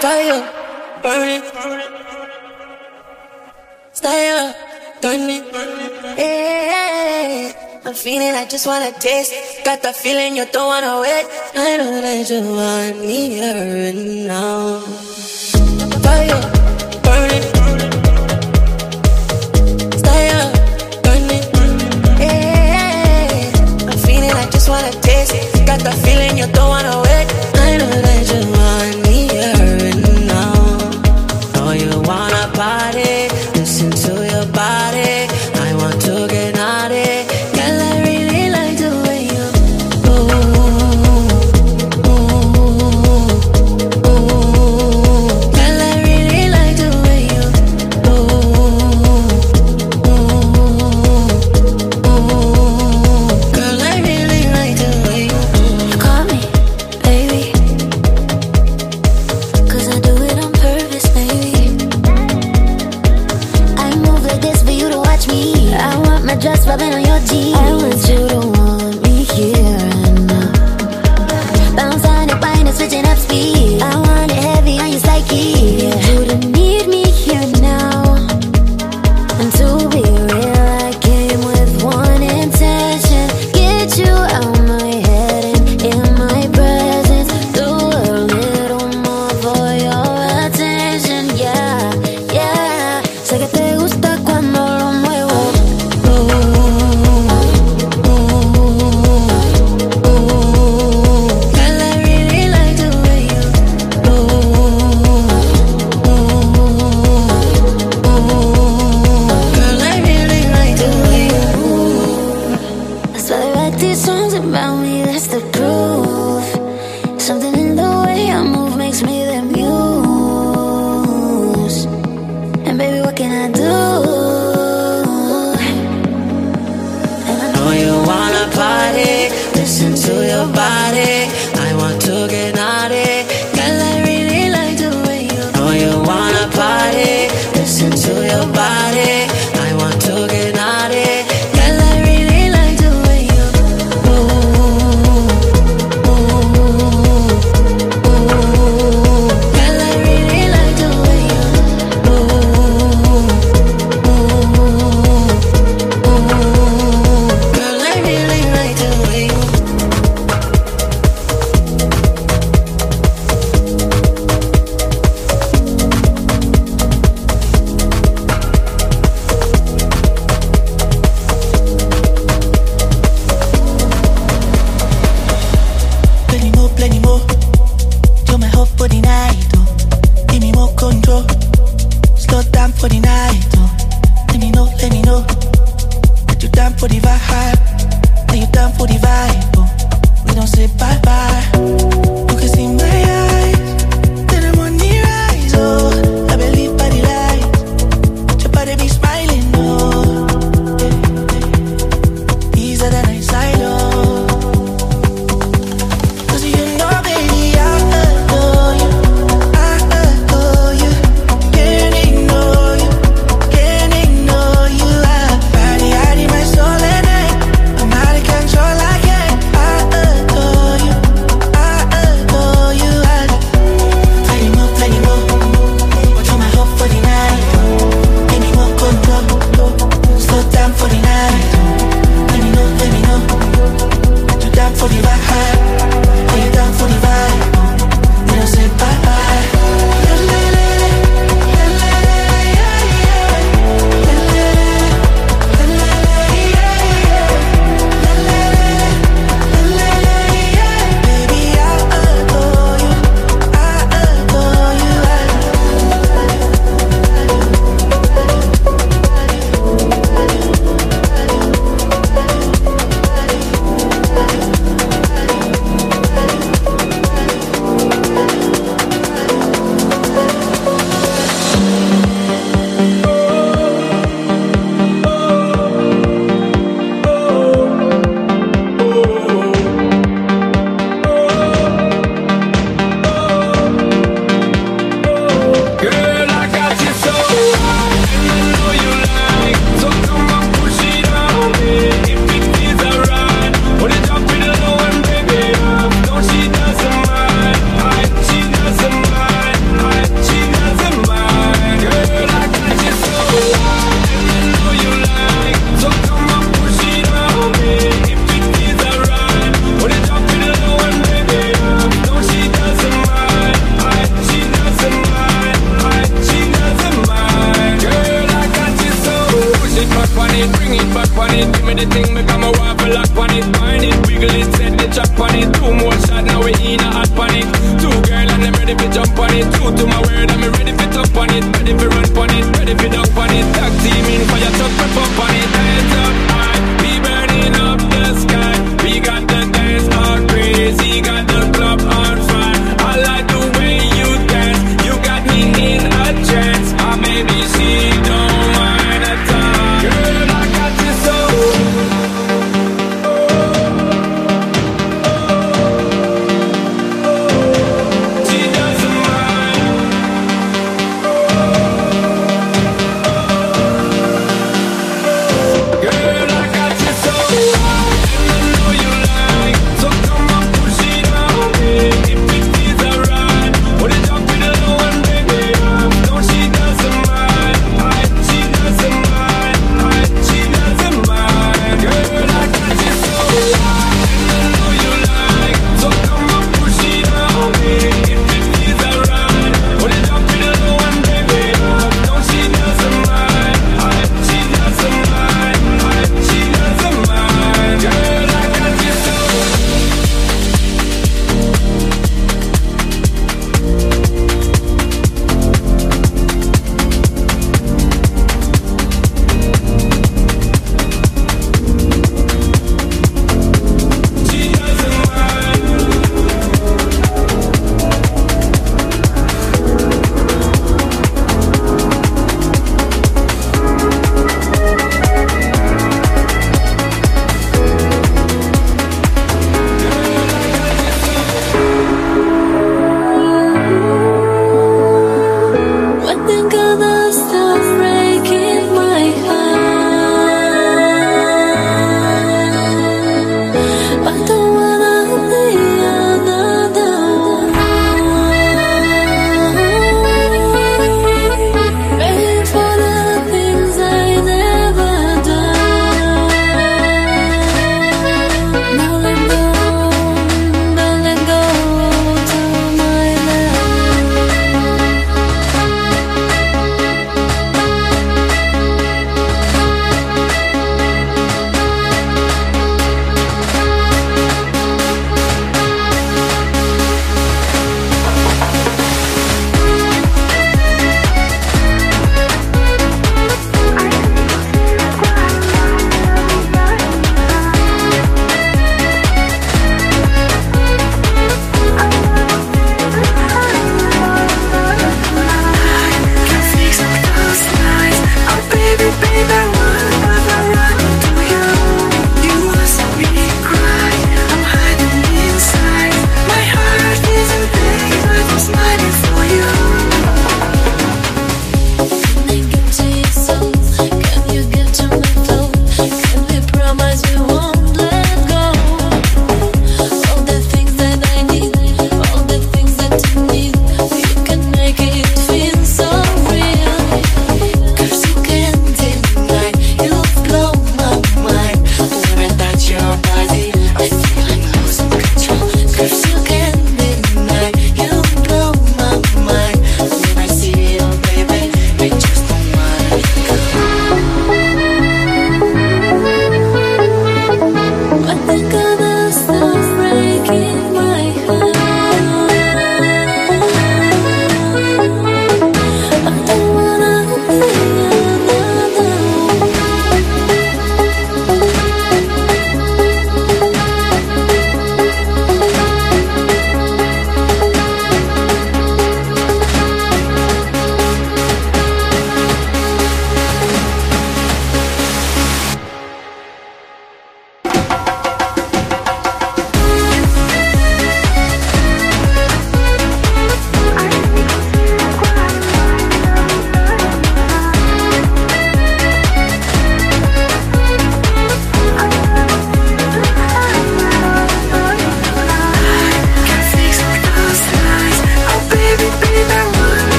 fire, burn it. Stay up, turn it. Yeah, I'm feeling I just wanna taste. Got the feeling you don't wanna wait. I know that you want me right now. Fire, burn. Stay up, burn. Yeah, I'm feeling I just wanna taste. Got the feeling you don't wanna wait. I know that you. body songs about me, that's the proof. Something in the way I move makes me the muse. And baby, what can I do? And I know you wanna party Listen to your body. I want to get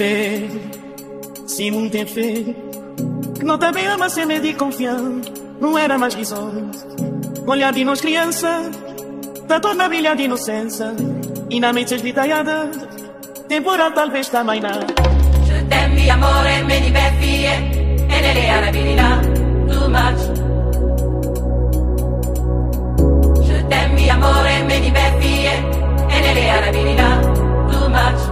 fait, si mon t'es fait, não também ama ser medo e confiança, não era mais risonhos. Olhar de nós criança, da torna brilhar de inocência, e na mente esvitalhada, temporal talvez também não. Je t'aime, mi amore, me divertie, e nelle arabilità, too much. Je t'aime, mi amore, me divertie, e nelle arabilità, too much.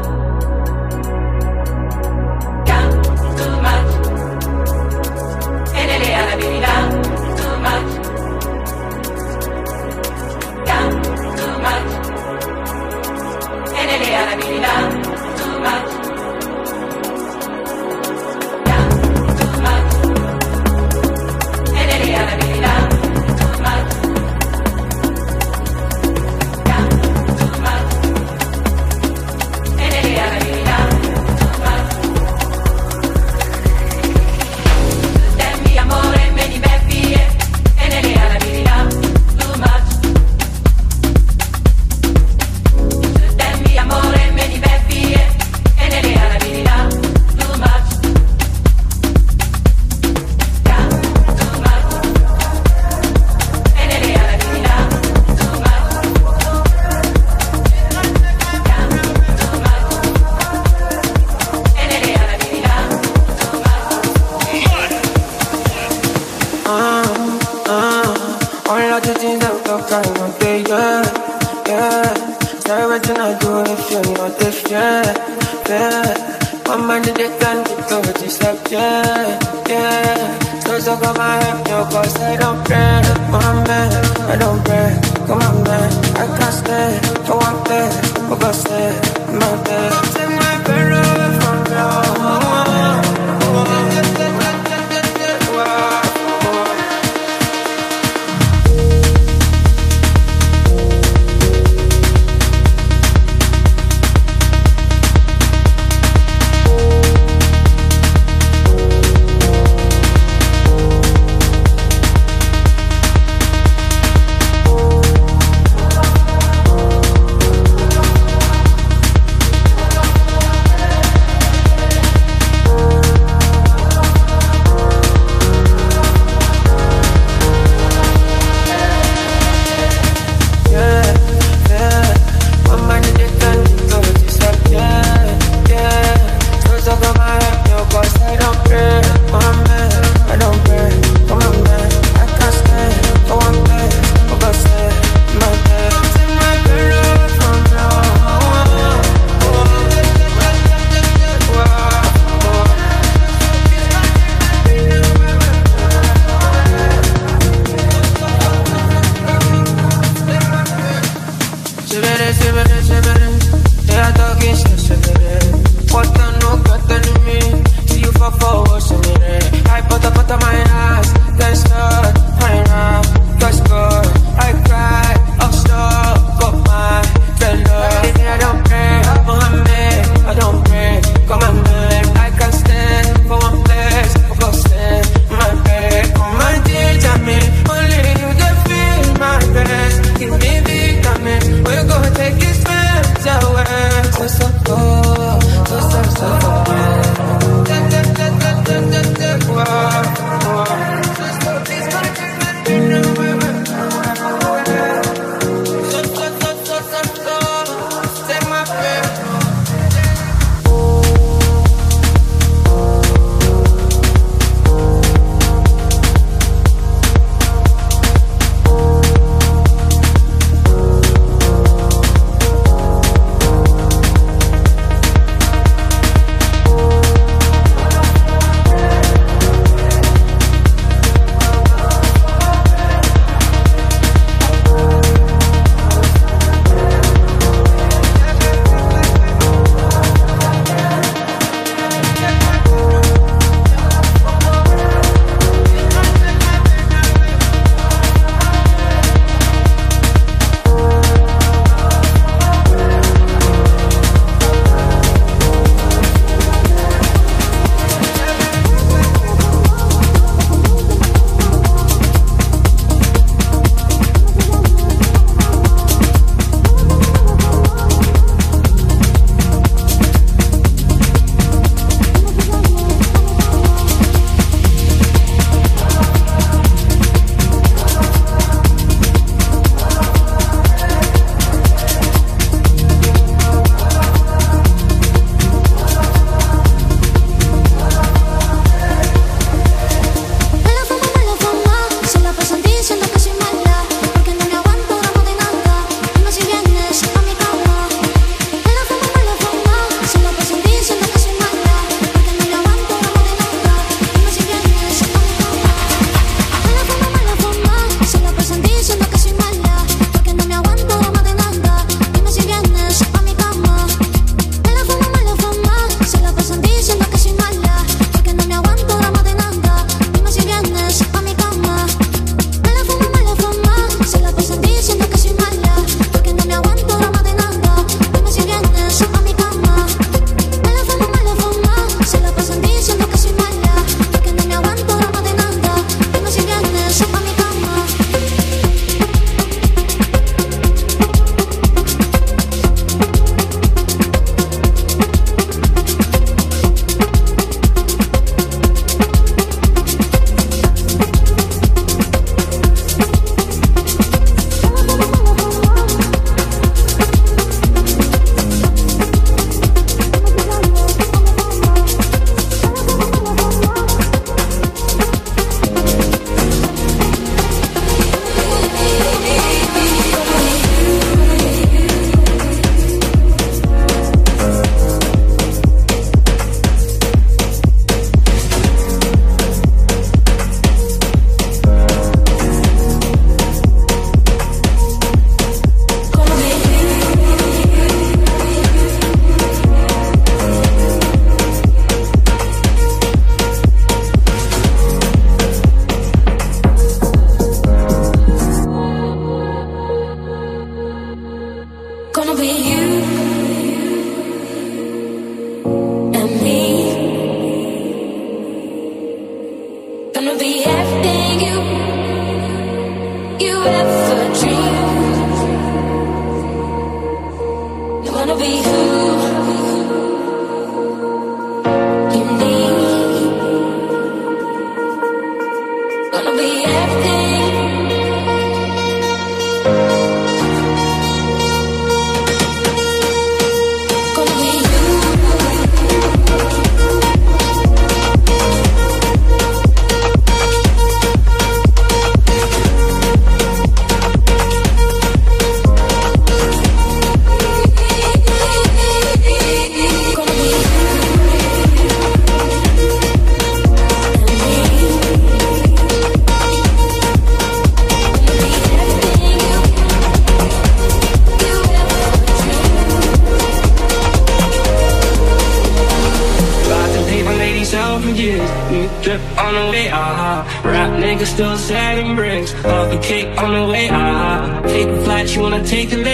yeah, yeah. My mind is dead and keep over this yeah, yeah. So so come on, help your I don't pray, my man, I don't pray. Come on, man, I can't stay, I want that, but I stay.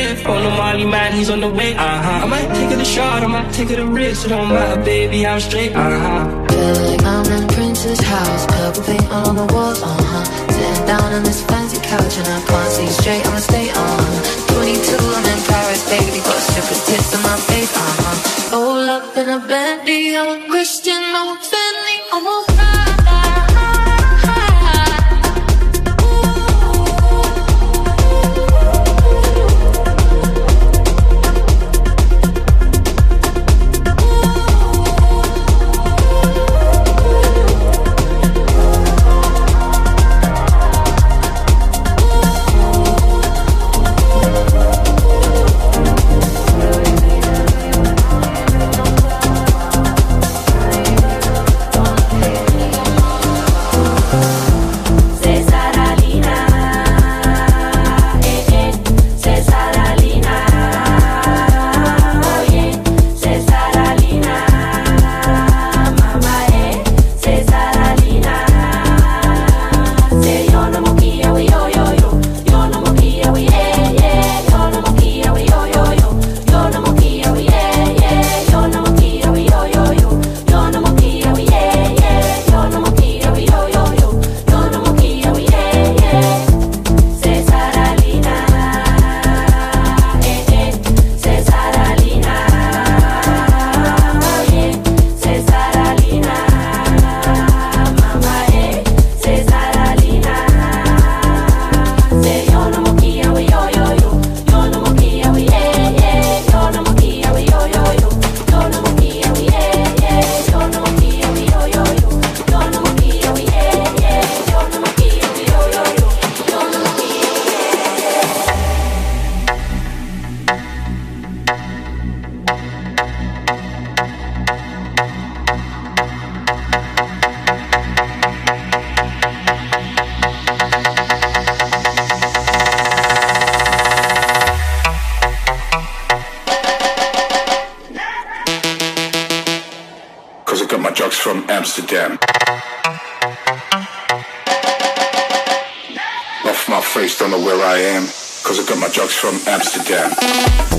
Lift. On the Molly man, he's on the way, ah. I might take it a shot, I might take it a risk. It don't matter, baby, I'm straight, ah. Feel like I'm in Prince's house, purple paint on the walls, uh-huh. Sitting down on this fancy couch and I can't see straight, I'ma stay on. 22, I'm in Paris, baby, got strippers tits on my face, uh-huh. All up in a Bentley, I'm a Christian, I'm a Fendi, I'm a Amsterdam. Off my face, don't know where I am. Cause I got my drugs from Amsterdam.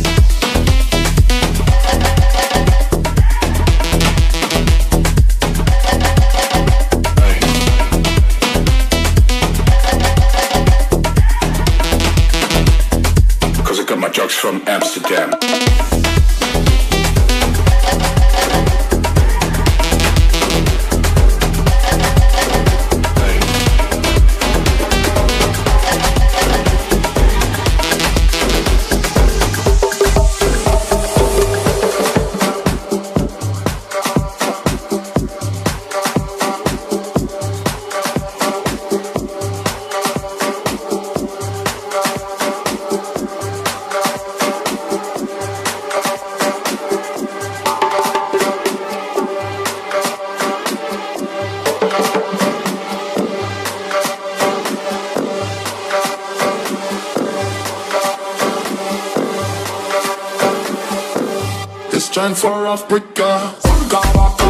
Time for Africa. Waka waka.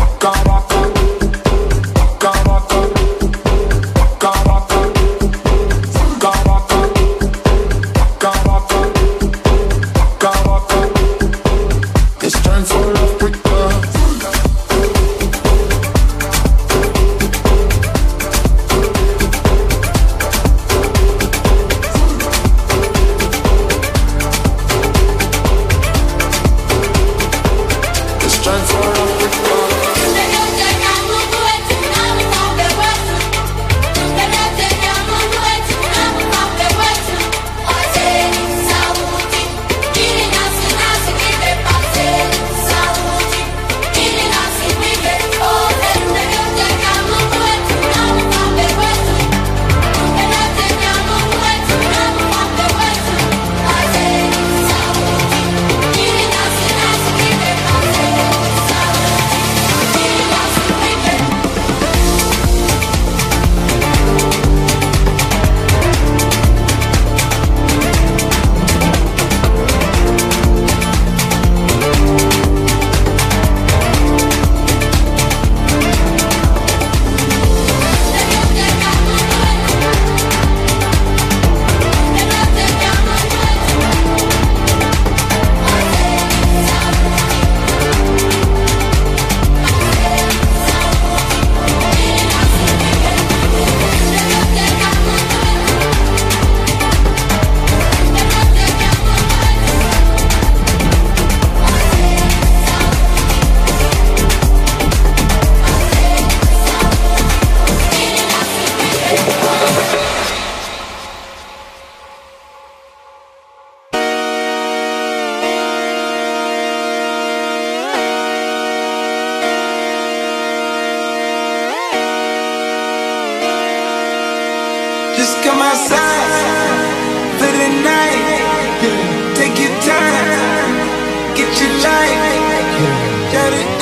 Waka waka. Waka waka. Waka waka. Waka waka. Waka waka. Waka waka. It's time for Africa. Take your time, get it.